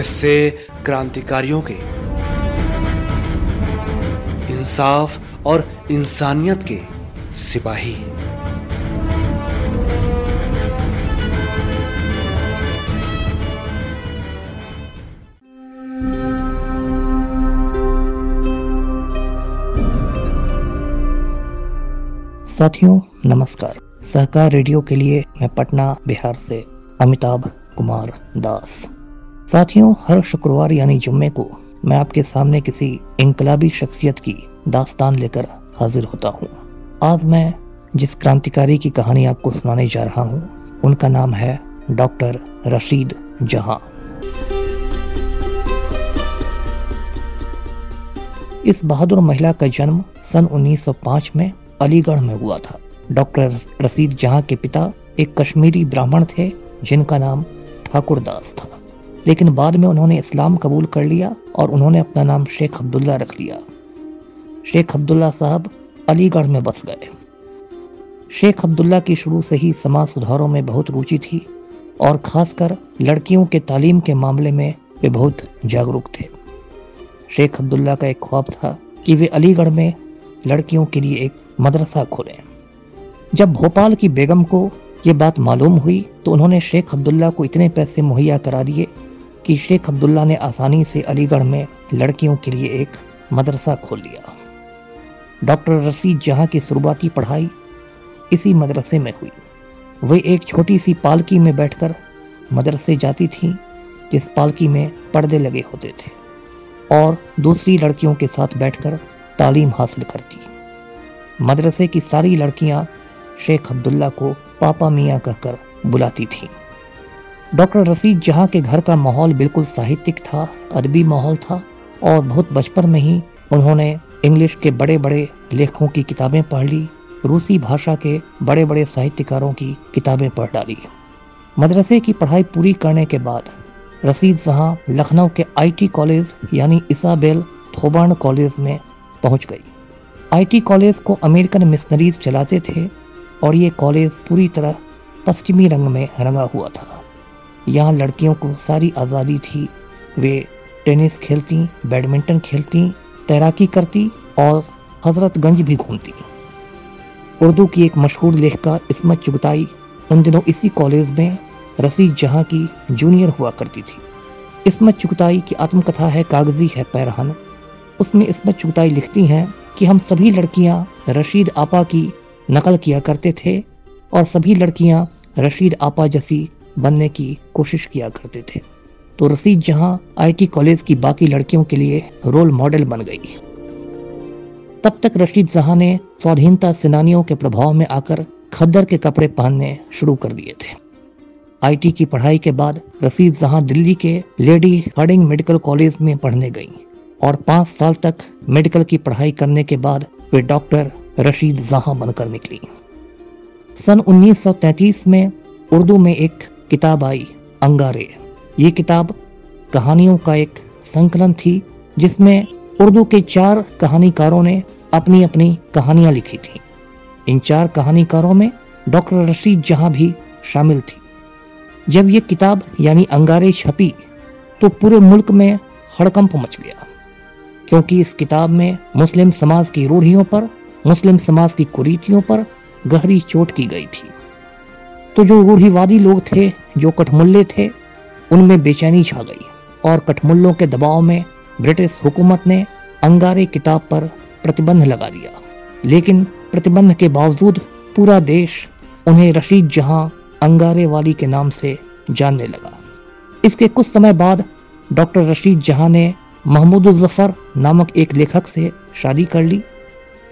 किस्से क्रांतिकारियों के इंसाफ और इंसानियत के सिपाही। साथियों, नमस्कार। सहकार रेडियो के लिए मैं पटना, बिहार से अमिताभ कुमार दास। साथियों, हर शुक्रवार यानी जुम्मे को मैं आपके सामने किसी इनकलाबी शख्सियत की दास्तान लेकर हाजिर होता हूँ। आज मैं जिस क्रांतिकारी की कहानी आपको सुनाने जा रहा हूँ, उनका नाम है डॉक्टर रशीद जहाँ। इस बहादुर महिला का जन्म सन 1905 में अलीगढ़ में हुआ था। डॉक्टर रशीद जहाँ के पिता एक कश्मीरी ब्राह्मण थे, जिनका नाम ठाकुर दास था। लेकिन बाद में उन्होंने इस्लाम कबूल कर लिया और उन्होंने अपना नाम शेख अब्दुल्ला रख लिया। शेख अब्दुल्ला साहब अलीगढ़ में बस गए। शेख अब्दुल्ला की शुरू से ही समाज सुधारों में बहुत रुचि थी और खासकर लड़कियों के तालीम के मामले में वे बहुत जागरूक थे। शेख अब्दुल्ला का एक ख्वाब था कि वे अलीगढ़ में लड़कियों के लिए एक मदरसा खोलें। जब भोपाल की बेगम को यह बात मालूम हुई तो उन्होंने शेख अब्दुल्ला को इतने पैसे मुहैया करा दिए कि शेख अब्दुल्ला ने आसानी से अलीगढ़ में लड़कियों के लिए एक मदरसा खोल लिया। डॉक्टर रसीद जहाँ की शुरुआती पढ़ाई इसी मदरसे में हुई। वे एक छोटी सी पालकी में बैठकर मदरसे जाती थीं, जिस पालकी में पर्दे लगे होते थे, और दूसरी लड़कियों के साथ बैठकर तालीम हासिल करती। मदरसे की सारी लड़कियाँ शेख अब्दुल्ला को पापा मियाँ कहकर बुलाती थी। डॉक्टर रसीद जहाँ के घर का माहौल बिल्कुल साहित्यिक था अदबी माहौल था और बहुत बचपन में ही उन्होंने इंग्लिश के बड़े बड़े लेखकों की किताबें पढ़ ली, रूसी भाषा के बड़े बड़े साहित्यकारों की किताबें पढ़ डाली। मदरसे की पढ़ाई पूरी करने के बाद रसीद जहाँ लखनऊ के आईटी कॉलेज यानी इसाबेल थोबान कॉलेज में पहुँच गई। आईटी कॉलेज को अमेरिकन मिशनरीज चलाते थे और ये कॉलेज पूरी तरह पश्चिमी रंग में रंगा हुआ था। यहाँ लड़कियों को सारी आज़ादी थी। वे टेनिस खेलती, बैडमिंटन खेलती, तैराकी करती और हजरतगंज भी घूमती। उर्दू की एक मशहूर लेखकार इसमत चुगताई उन दिनों इसी कॉलेज में रसीद जहाँ की जूनियर हुआ करती थी। इसमत चुगताई की आत्मकथा है कागज़ी है पैरहन। उसमें इसमत चुगताई लिखती हैं कि हम सभी लड़कियाँ रशीद आपा की नकल किया करते थे और सभी लड़कियाँ रशीद आपा जैसी बनने की कोशिश किया करते थे। तो रसीद जहाँ आईटी कॉलेज की बाकी लड़कियों के लिए रोल मॉडल बन गई। तब तक रशीद जहाँ ने स्वाधीनता सेनानियों के प्रभाव में आकर खद्दर के कपड़े पहनने शुरू कर दिए थे। आईटी की पढ़ाई के बाद रसीद जहाँ दिल्ली के लेडी हार्डिंग मेडिकल कॉलेज में पढ़ने गई और पाँच साल तक मेडिकल की पढ़ाई करने के बाद वे डॉक्टर रशीद जहाँ बनकर निकली। सन 1933 में उर्दू में एक किताब आई, अंगारे। ये किताब कहानियों का एक संकलन थी, जिसमें उर्दू के चार कहानीकारों ने अपनी अपनी कहानियाँ लिखी थी। इन चार कहानीकारों में डॉक्टर रशीद जहाँ भी शामिल थी। जब ये किताब, यानी अंगारे, छपी तो पूरे मुल्क में हड़कंप मच गया, क्योंकि इस किताब में मुस्लिम समाज की रूढ़ियों पर मुस्लिम समाज की कुरीतियों पर गहरी चोट की गई थी। तो जो रूढ़ीवादी लोग थे, जो कठमुल्ले थे, उनमें बेचैनी छा गई और कठमुल्लों के दबाव में ब्रिटिश हुकूमत ने अंगारे किताब पर प्रतिबंध लगा दिया। लेकिन प्रतिबंध के बावजूद पूरा देश उन्हें रशीद जहाँ अंगारे वाली के नाम से जानने लगा। इसके कुछ समय बाद डॉक्टर रशीद जहाँ ने महमूद ज़फ़र नामक एक लेखक से शादी कर ली।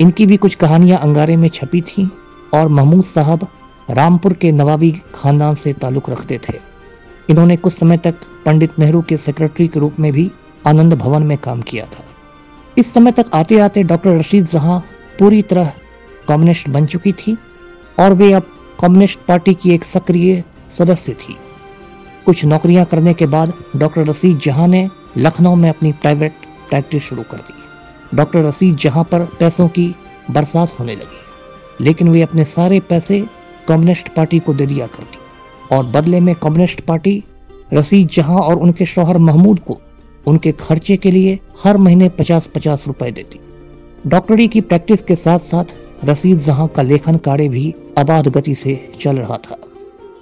इनकी भी कुछ कहानियाँ अंगारे में छपी थीं और महमूद साहब रामपुर के नवाबी खानदान से ताल्लुक रखते थे। इन्होंने कुछ समय तक पंडित नेहरू के सेक्रेटरी के रूप में भी आनंद भवन में काम किया था। इस समय तक आते आते डॉक्टर रशीद जहाँ पूरी तरह कम्युनिस्ट बन चुकी थी और वे अब कम्युनिस्ट पार्टी की एक सक्रिय सदस्य थी। कुछ नौकरियाँ करने के बाद डॉक्टर रशीद जहाँ ने लखनऊ में अपनी प्राइवेट प्रैक्टिस शुरू कर दी। डॉक्टर रसीद जहाँ पर पैसों की बरसात होने लगी, लेकिन वे अपने सारे पैसे कम्युनिस्ट पार्टी को दे दिया करती। और बदले में कम्युनिस्ट पार्टी रसीद जहाँ और उनके शौहर महमूद को उनके खर्चे के लिए हर महीने पचास पचास रुपए देती। डॉक्टरी की प्रैक्टिस के साथ साथ रसीद जहाँ का लेखन कार्य भी अबाध गति से चल रहा था।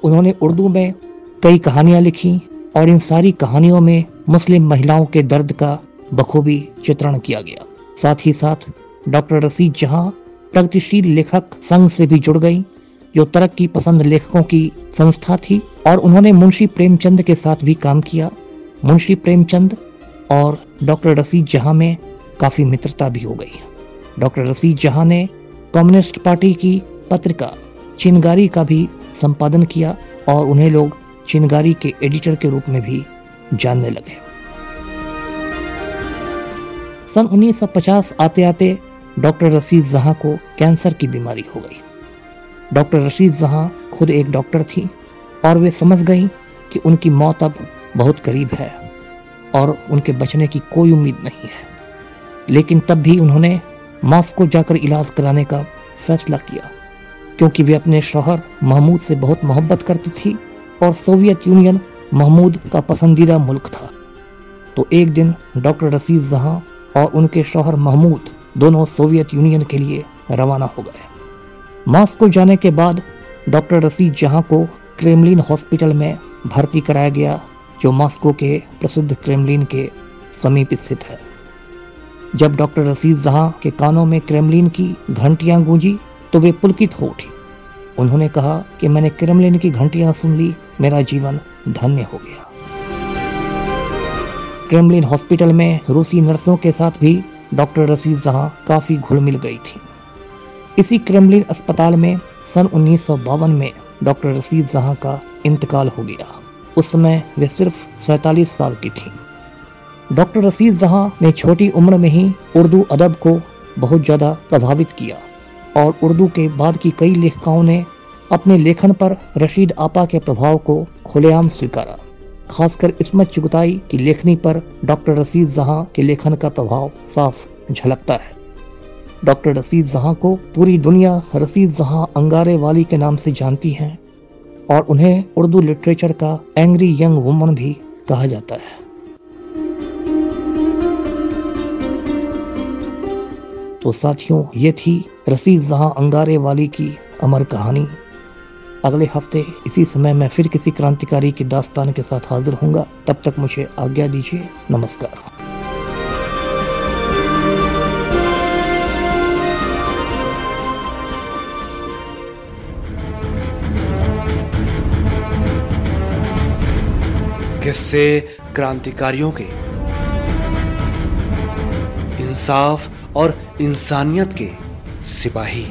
उन्होंने उर्दू में कई कहानियाँ लिखी और इन सारी कहानियों में मुस्लिम महिलाओं के दर्द का बखूबी चित्रण किया गया। साथ ही साथ डॉक्टर रसीद जहाँ प्रगतिशील लेखक संघ से भी जुड़ गई, जो तरक्की पसंद लेखकों की संस्था थी, और उन्होंने मुंशी प्रेमचंद के साथ भी काम किया। मुंशी प्रेमचंद और डॉक्टर रसीद जहाँ में काफ़ी मित्रता भी हो गई डॉक्टर रसीद जहाँ ने कम्युनिस्ट पार्टी की पत्रिका चिनगारी का भी संपादन किया, और उन्हें लोग चिनगारी के एडिटर के रूप में भी जानने लगे। सन 1950 आते आते डॉक्टर रशीद जहाँ को कैंसर की बीमारी हो गई। डॉक्टर रशीद जहाँ खुद एक डॉक्टर थी और वे समझ गई कि उनकी मौत अब बहुत करीब है और उनके बचने की कोई उम्मीद नहीं है। लेकिन तब भी उन्होंने मॉस्को जाकर इलाज कराने का फैसला किया, क्योंकि वे अपने शौहर महमूद से बहुत मोहब्बत करती थी और सोवियत यूनियन महमूद का पसंदीदा मुल्क था। तो एक दिन डॉक्टर रसीद जहाँ और उनके शौहर महमूद दोनों सोवियत यूनियन के लिए रवाना हो गए। मॉस्को जाने के बाद डॉक्टर रसीद जहाँ को क्रेमलिन हॉस्पिटल में भर्ती कराया गया, जो मॉस्को के प्रसिद्ध क्रेमलिन के समीप स्थित है। जब डॉक्टर रसीद जहाँ के कानों में क्रेमलिन की घंटियाँ गूंजी तो वे पुलकित हो उठी। उन्होंने कहा कि मैंने क्रेमलिन की घंटियाँ सुन ली, मेरा जीवन धन्य हो गया। क्रेमलिन हॉस्पिटल में रूसी नर्सों के साथ भी डॉक्टर रसीद जहाँ काफ़ी घुल मिल गई थी। इसी क्रेमलिन अस्पताल में सन उन्नीस सौ बावन में डॉक्टर रसीद जहाँ का इंतकाल हो गया। उस समय वे सिर्फ़ सैतालीस साल की थी। डॉक्टर रसीद जहाँ ने छोटी उम्र में ही उर्दू अदब को बहुत ज़्यादा प्रभावित किया और उर्दू के बाद की कई लेखिकाओं ने अपने लेखन पर रशीद आपा के प्रभाव को खुलेआम स्वीकारा। खासकर इसमत चुगताई की लेखनी पर डॉक्टर रसीद जहाँ के लेखन का प्रभाव साफ़ झलकता है। डॉक्टर रसीद जहाँ को पूरी दुनिया रसीद जहाँ अंगारे वाली के नाम से जानती है और उन्हें उर्दू लिटरेचर का एंग्री यंग वुमन भी कहा जाता है। तो साथियों, ये थी रसीद जहाँ अंगारे वाली की अमर कहानी। अगले हफ़्ते इसी समय मैं फिर किसी क्रांतिकारी की दास्तान के साथ हाजिर हूँगा तब तक मुझे आज्ञा दीजिए। नमस्कार। किस्से क्रांतिकारियों के। इंसाफ और इंसानियत के सिपाही।